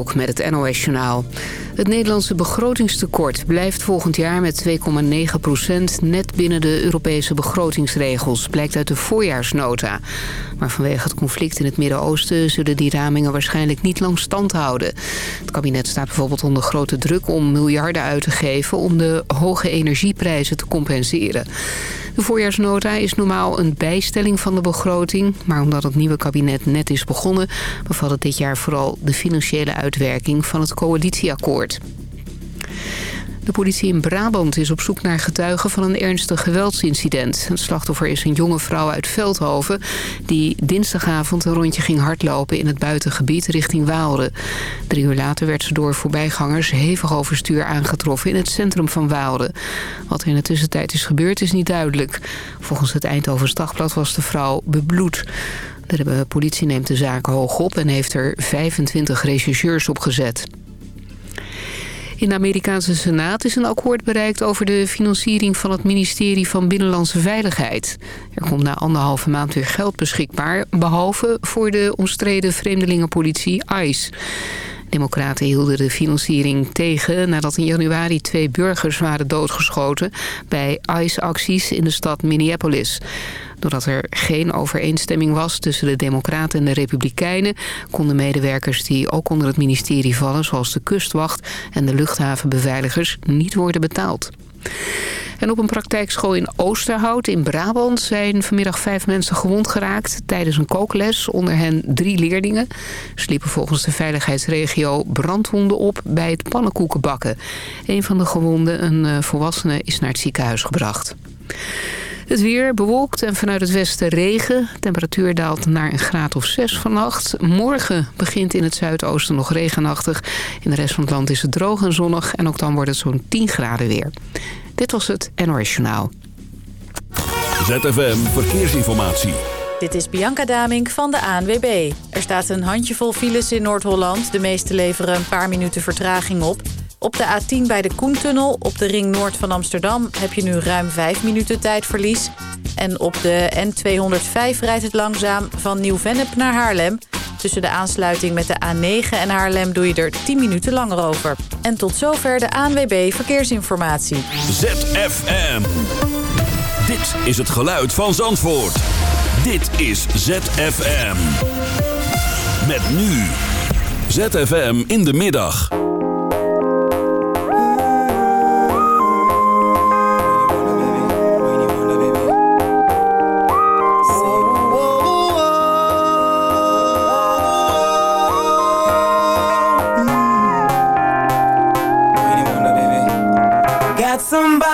Ook met het NOS-journaal. Het Nederlandse begrotingstekort blijft volgend jaar met 2,9 procent... net binnen de Europese begrotingsregels, blijkt uit de voorjaarsnota. Maar vanwege het conflict in het Midden-Oosten... zullen die ramingen waarschijnlijk niet lang stand houden. Het kabinet staat bijvoorbeeld onder grote druk om miljarden uit te geven... om de hoge energieprijzen te compenseren. De voorjaarsnota is normaal een bijstelling van de begroting... maar omdat het nieuwe kabinet net is begonnen... bevat het dit jaar vooral de financiële uitwerking van het coalitieakkoord. De politie in Brabant is op zoek naar getuigen van een ernstig geweldsincident. Het slachtoffer is een jonge vrouw uit Veldhoven... die dinsdagavond een rondje ging hardlopen in het buitengebied richting Waalre. Drie uur later werd ze door voorbijgangers hevig overstuur aangetroffen... in het centrum van Waalre. Wat er in de tussentijd is gebeurd is niet duidelijk. Volgens het Eindhoven Dagblad was de vrouw bebloed. De politie neemt de zaak hoog op en heeft er 25 rechercheurs opgezet. In de Amerikaanse Senaat is een akkoord bereikt over de financiering van het ministerie van Binnenlandse Veiligheid. Er komt na anderhalve maand weer geld beschikbaar, behalve voor de omstreden vreemdelingenpolitie ICE. Democraten hielden de financiering tegen nadat in januari twee burgers waren doodgeschoten bij ICE-acties in de stad Minneapolis. Doordat er geen overeenstemming was tussen de Democraten en de Republikeinen... konden medewerkers die ook onder het ministerie vallen... zoals de kustwacht en de luchthavenbeveiligers niet worden betaald. En op een praktijkschool in Oosterhout in Brabant zijn vanmiddag vijf mensen gewond geraakt tijdens een kookles. Onder hen drie leerlingen. Sliepen volgens de veiligheidsregio brandwonden op bij het pannenkoekenbakken. Een van de gewonden, een eh, volwassene, is naar het ziekenhuis gebracht. Het weer bewolkt en vanuit het westen regen. Temperatuur daalt naar een graad of 6 vannacht. Morgen begint in het zuidoosten nog regenachtig. In de rest van het land is het droog en zonnig. En ook dan wordt het zo'n 10 graden weer. Dit was het NOS Journaal. ZFM Verkeersinformatie. Dit is Bianca Damink van de ANWB. Er staat een handjevol files in Noord-Holland. De meeste leveren een paar minuten vertraging op... Op de A10 bij de Koentunnel op de ring noord van Amsterdam... heb je nu ruim 5 minuten tijdverlies. En op de N205 rijdt het langzaam van Nieuw-Vennep naar Haarlem. Tussen de aansluiting met de A9 en Haarlem doe je er 10 minuten langer over. En tot zover de ANWB Verkeersinformatie. ZFM. Dit is het geluid van Zandvoort. Dit is ZFM. Met nu. ZFM in de middag. somebody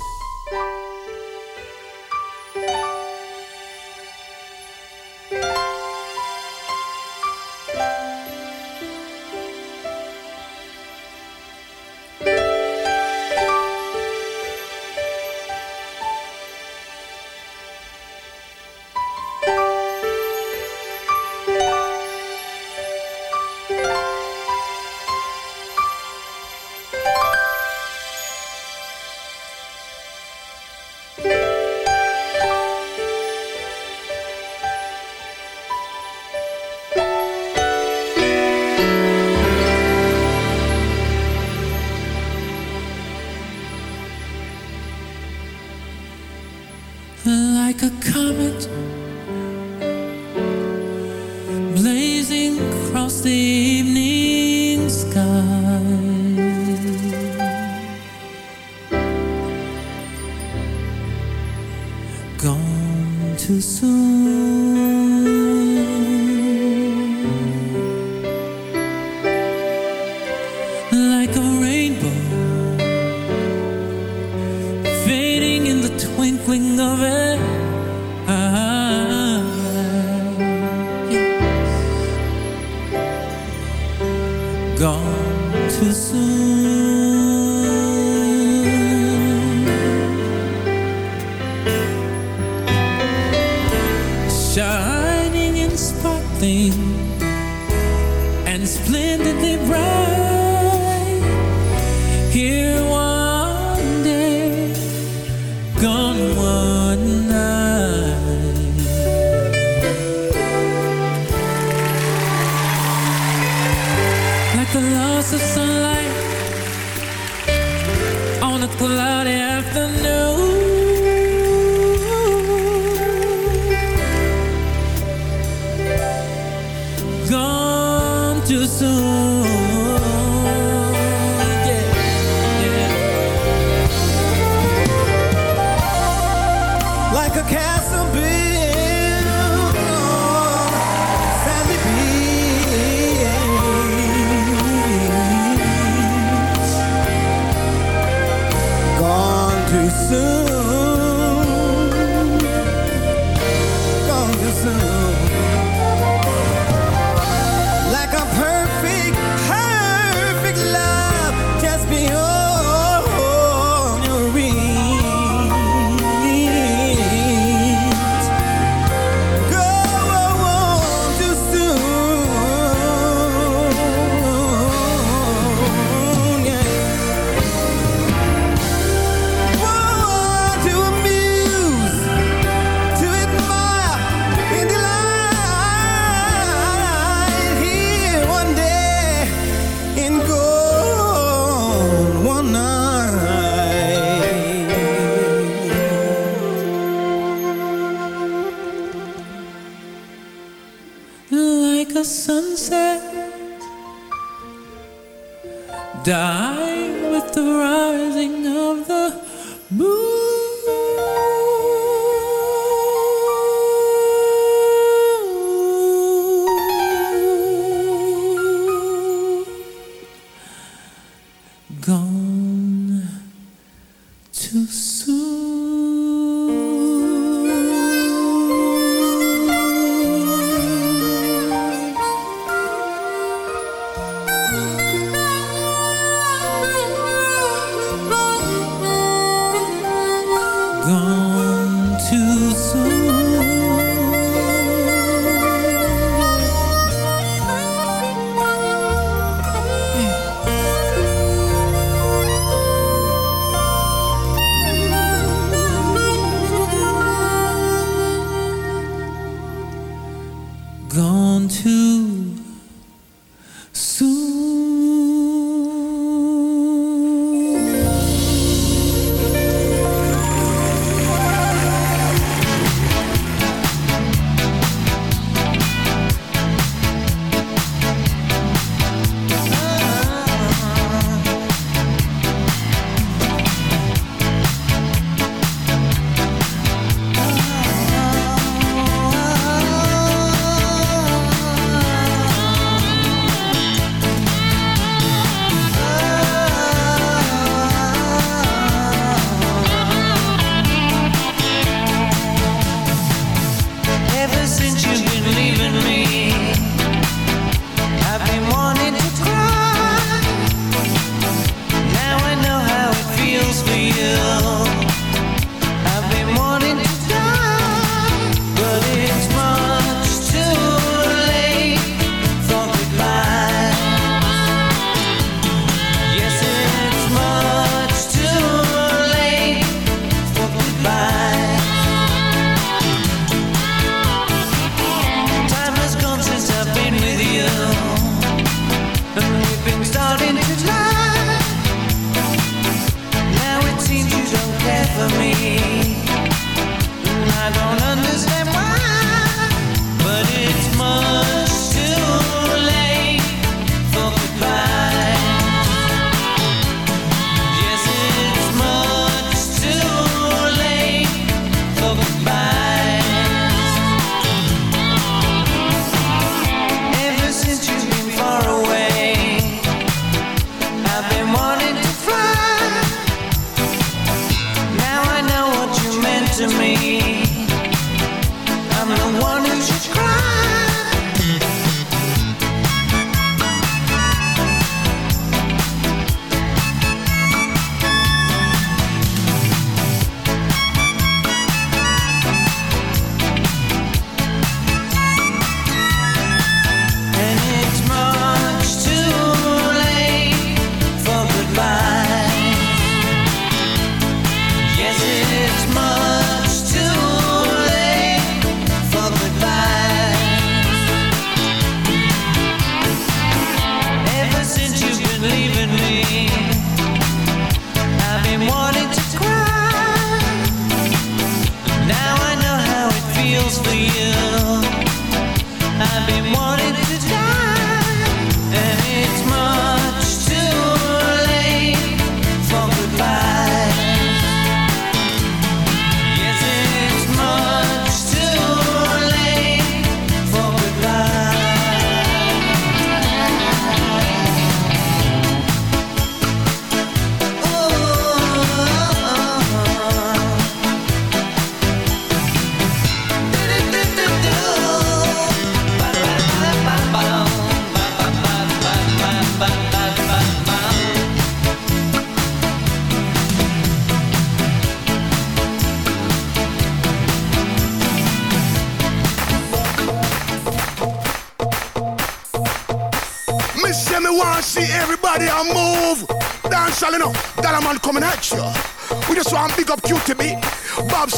like a rainbow fading in the twinkling of an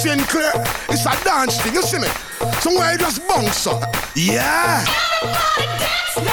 It's a dance thing, you see me? Somewhere you just bounce up. Yeah. Everybody dance now.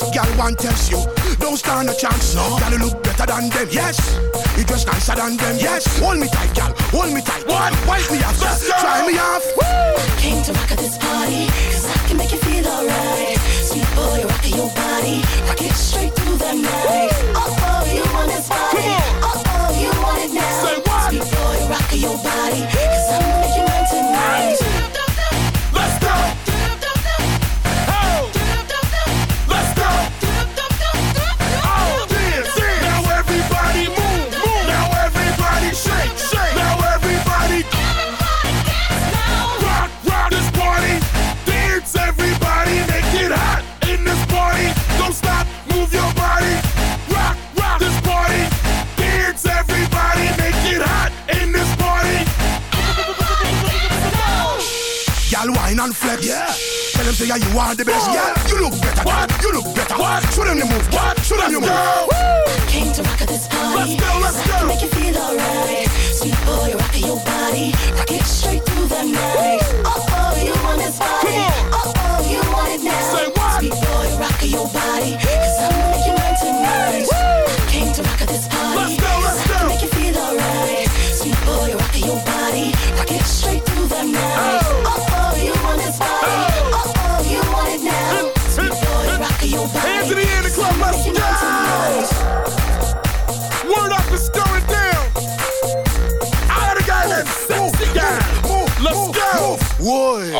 Thing in girl. One tells you, don't stand a chance. No, girl, you look better than them. Yes, you dress nicer than them. Yes, hold me tight, girl. Hold me tight. One, wipe me off. Let's. Try me off. I Came to rock at this party, cause I can make you feel alright. Sweet boy, rock your body, rock it straight through the night. Oh, oh, you want this body? Oh, oh, you want it now? Say what? Sweet boy, rock your body, and flex. Yeah. Tell them say yeah, you are the best. Yeah. You look better. What? You look better. What? Show them the move. What? Show them the move. Came to rock at this party. Let's go, let's cause I go. make you feel alright. Sweet boy, rock your body, rock it straight through the night. Oh,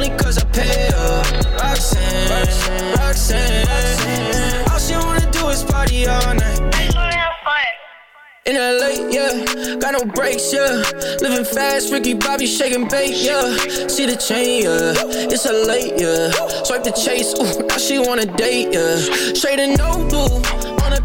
only cause I pay her. Roxanne, Roxanne. Roxanne. Roxanne. All she wanna do is party all night. In LA, yeah, got no brakes, yeah. Living fast, Ricky Bobby shaking bait, yeah. See the chain, yeah. It's a late, yeah. Swipe the chase, ooh, now she wanna date, yeah. Straight and no blue,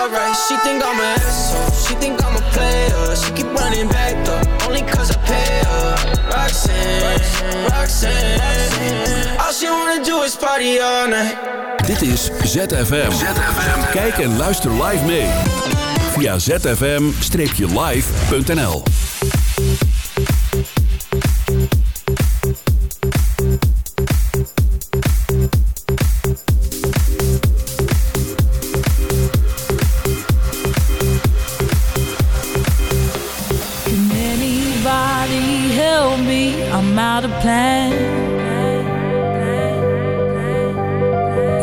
alright. She think I'm an asshole. She think I'm a player. She keep running back though Only cause I pay her. Roxanne, Roxanne, Roxanne, Roxanne. All she wanna do is party all night. Dit is ZFM ZFM Kijk en luister live mee Via zfm-live.nl me, I'm out of plan.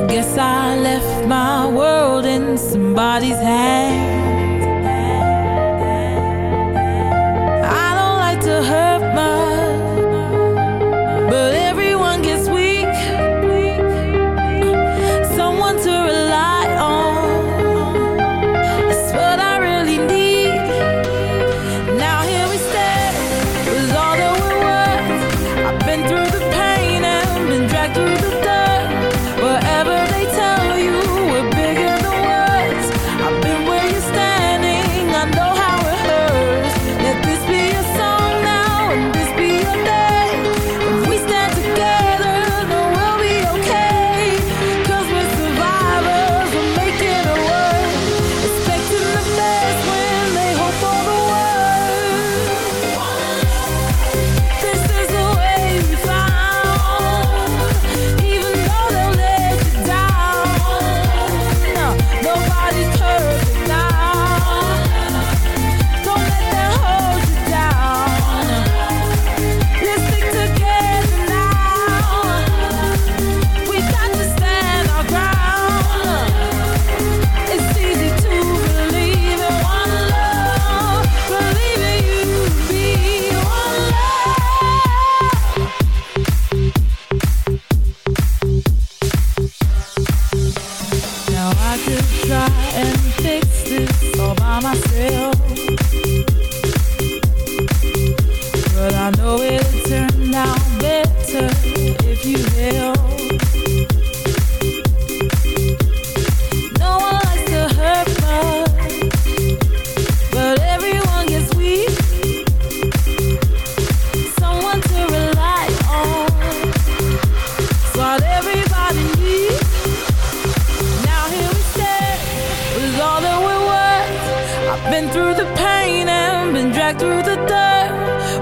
Guess I left my world in somebody's hands.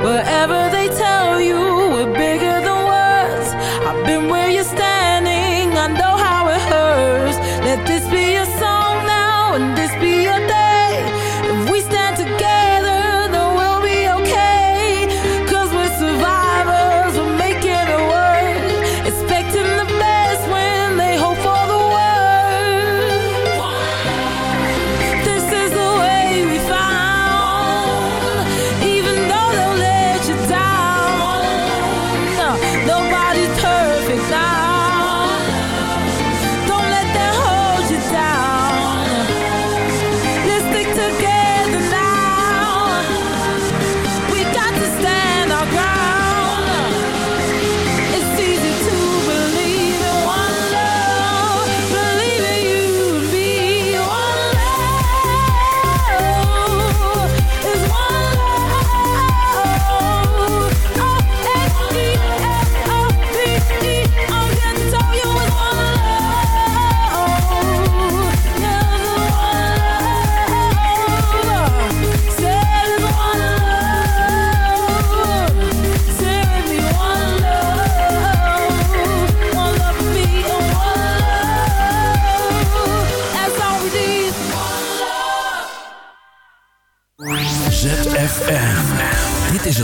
wherever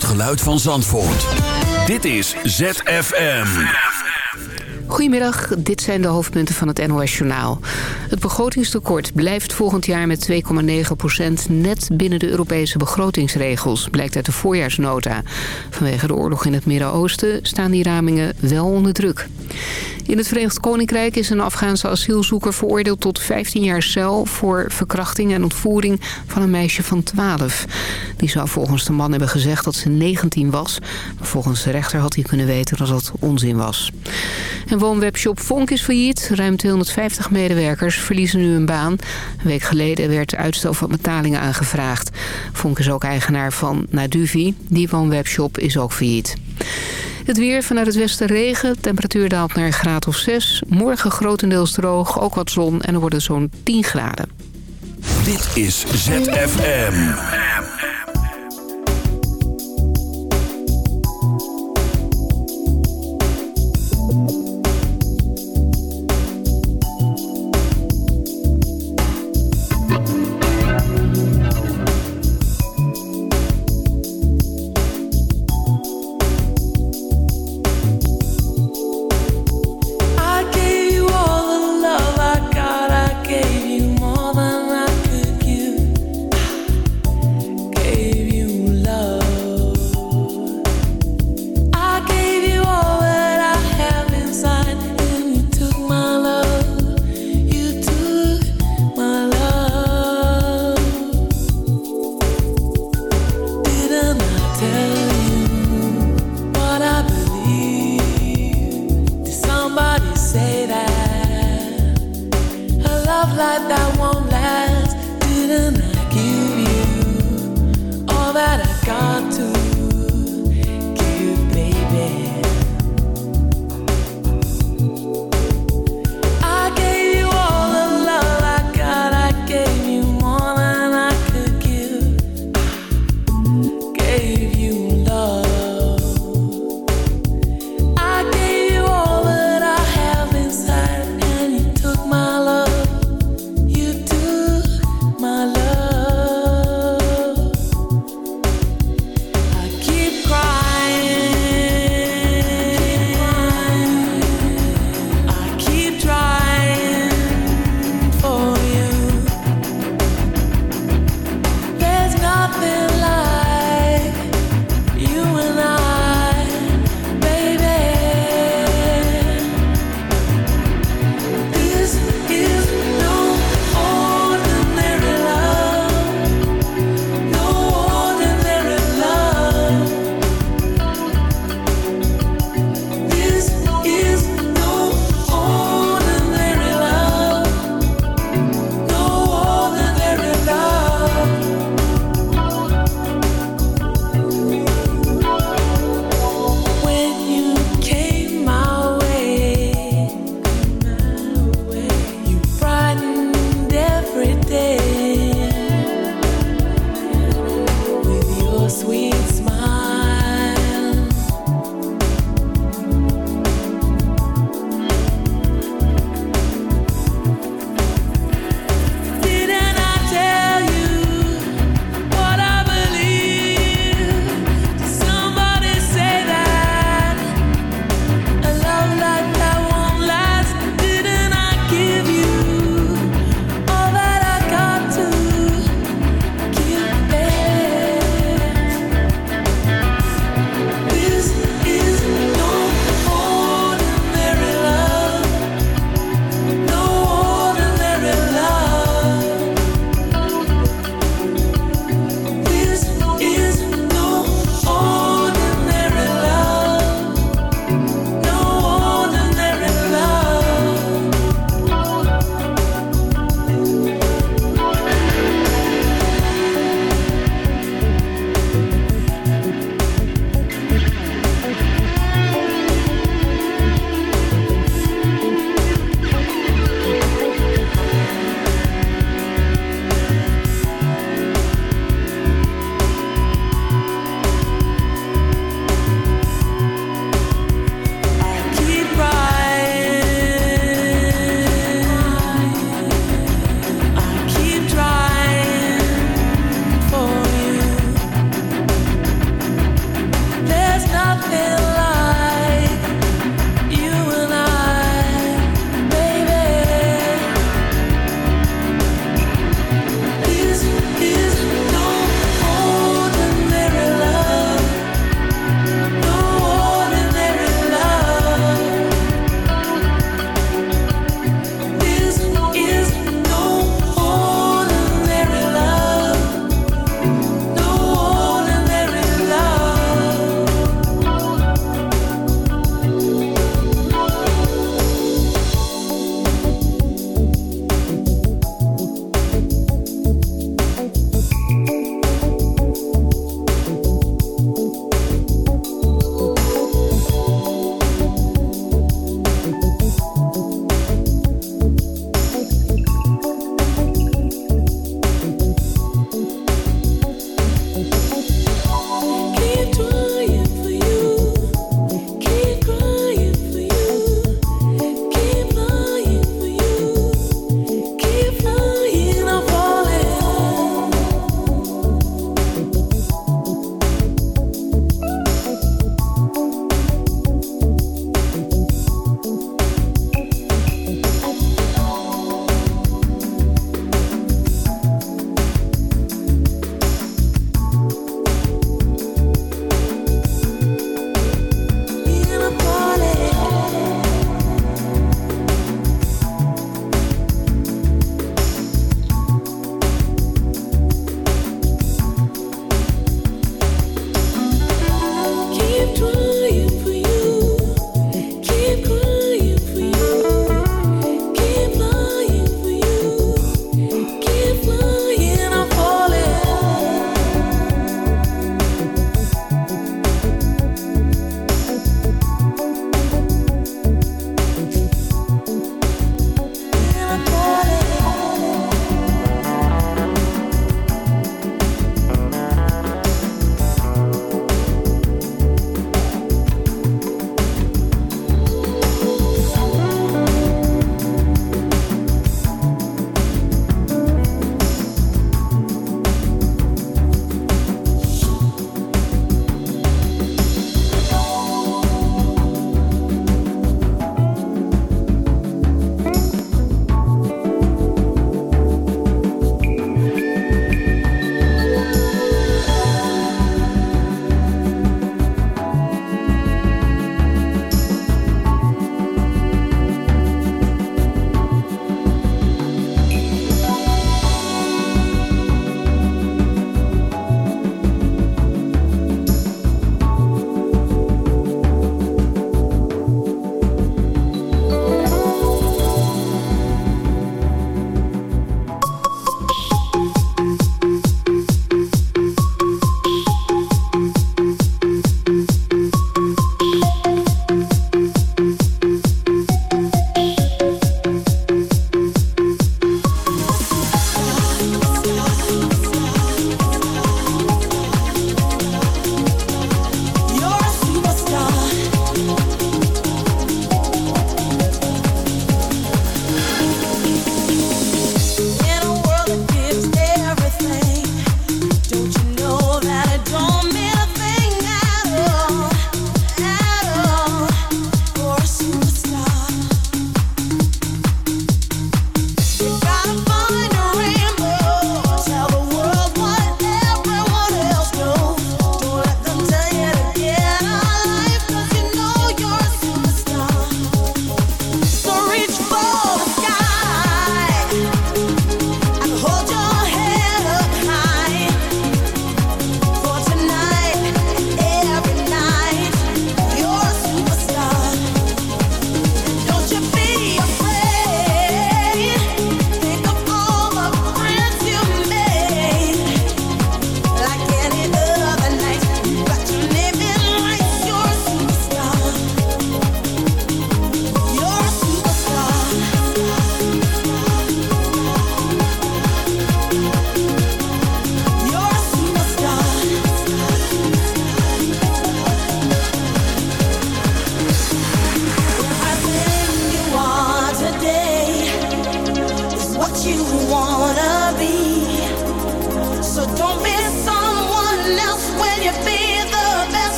het geluid van Zandvoort. Dit is ZFM. Goedemiddag, dit zijn de hoofdpunten van het NOS-journaal. Het begrotingstekort blijft volgend jaar met 2,9 net binnen de Europese begrotingsregels, blijkt uit de voorjaarsnota. Vanwege de oorlog in het Midden-Oosten staan die ramingen wel onder druk. In het Verenigd Koninkrijk is een Afghaanse asielzoeker veroordeeld tot 15 jaar cel... voor verkrachting en ontvoering van een meisje van 12. Die zou volgens de man hebben gezegd dat ze 19 was. Maar volgens de rechter had hij kunnen weten dat dat onzin was. Een woonwebshop Vonk is failliet. Ruim 250 medewerkers verliezen nu hun baan. Een week geleden werd uitstel van betalingen aangevraagd. Vonk is ook eigenaar van Naduvi. Die woonwebshop is ook failliet. Het weer vanuit het westen regen. Temperatuur daalt naar een graad of 6. Morgen grotendeels droog, ook wat zon en er worden zo'n 10 graden. Dit is ZFM.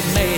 that made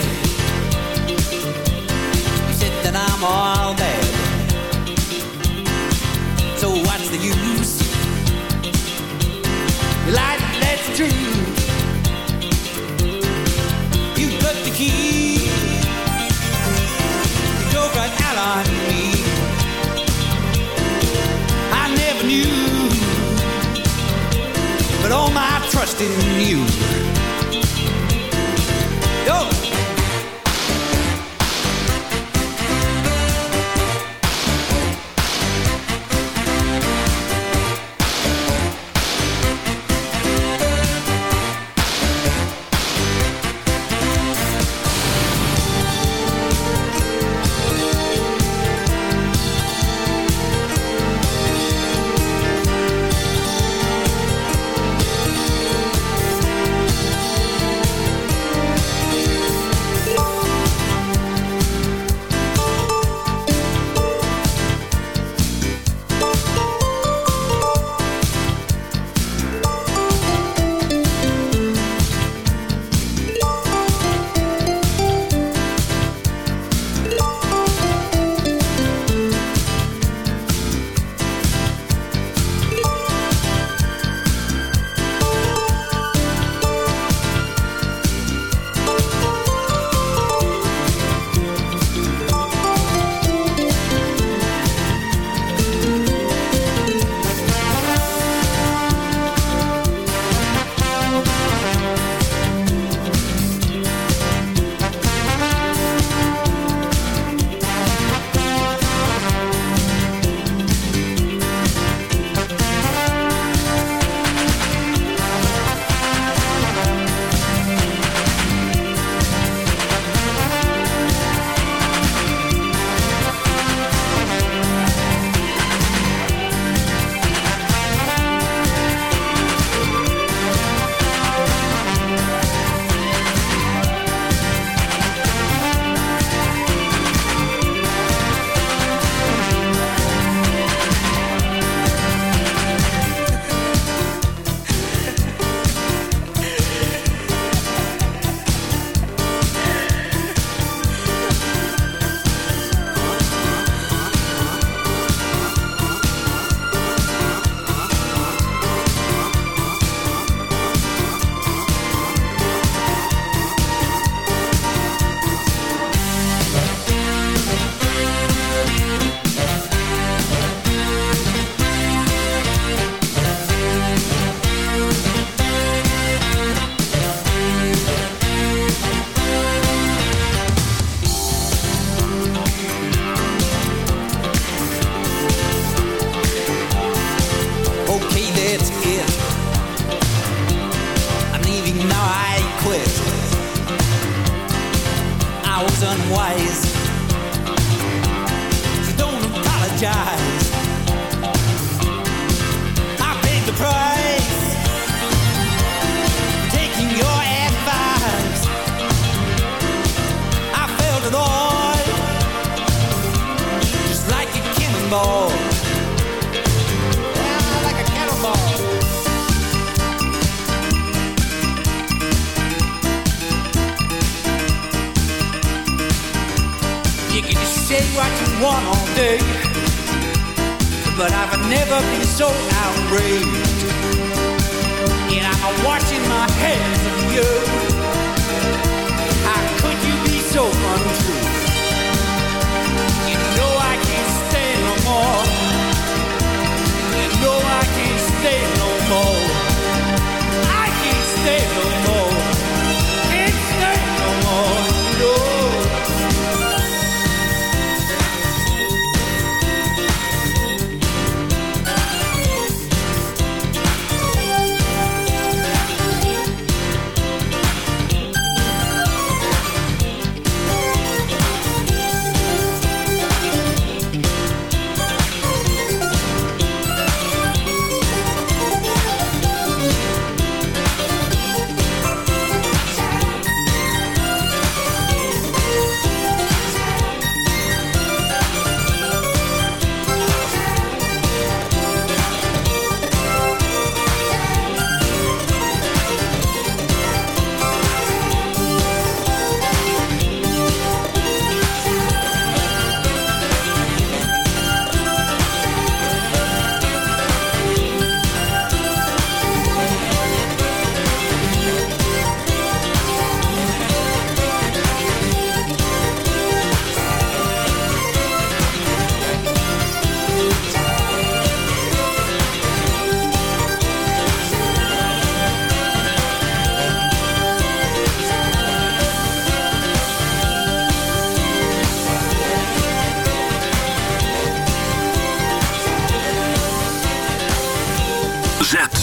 what you want all day, but I've never been so outraged. And I'm washing my hands of you. How could you be so untrue?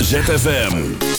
ZFM.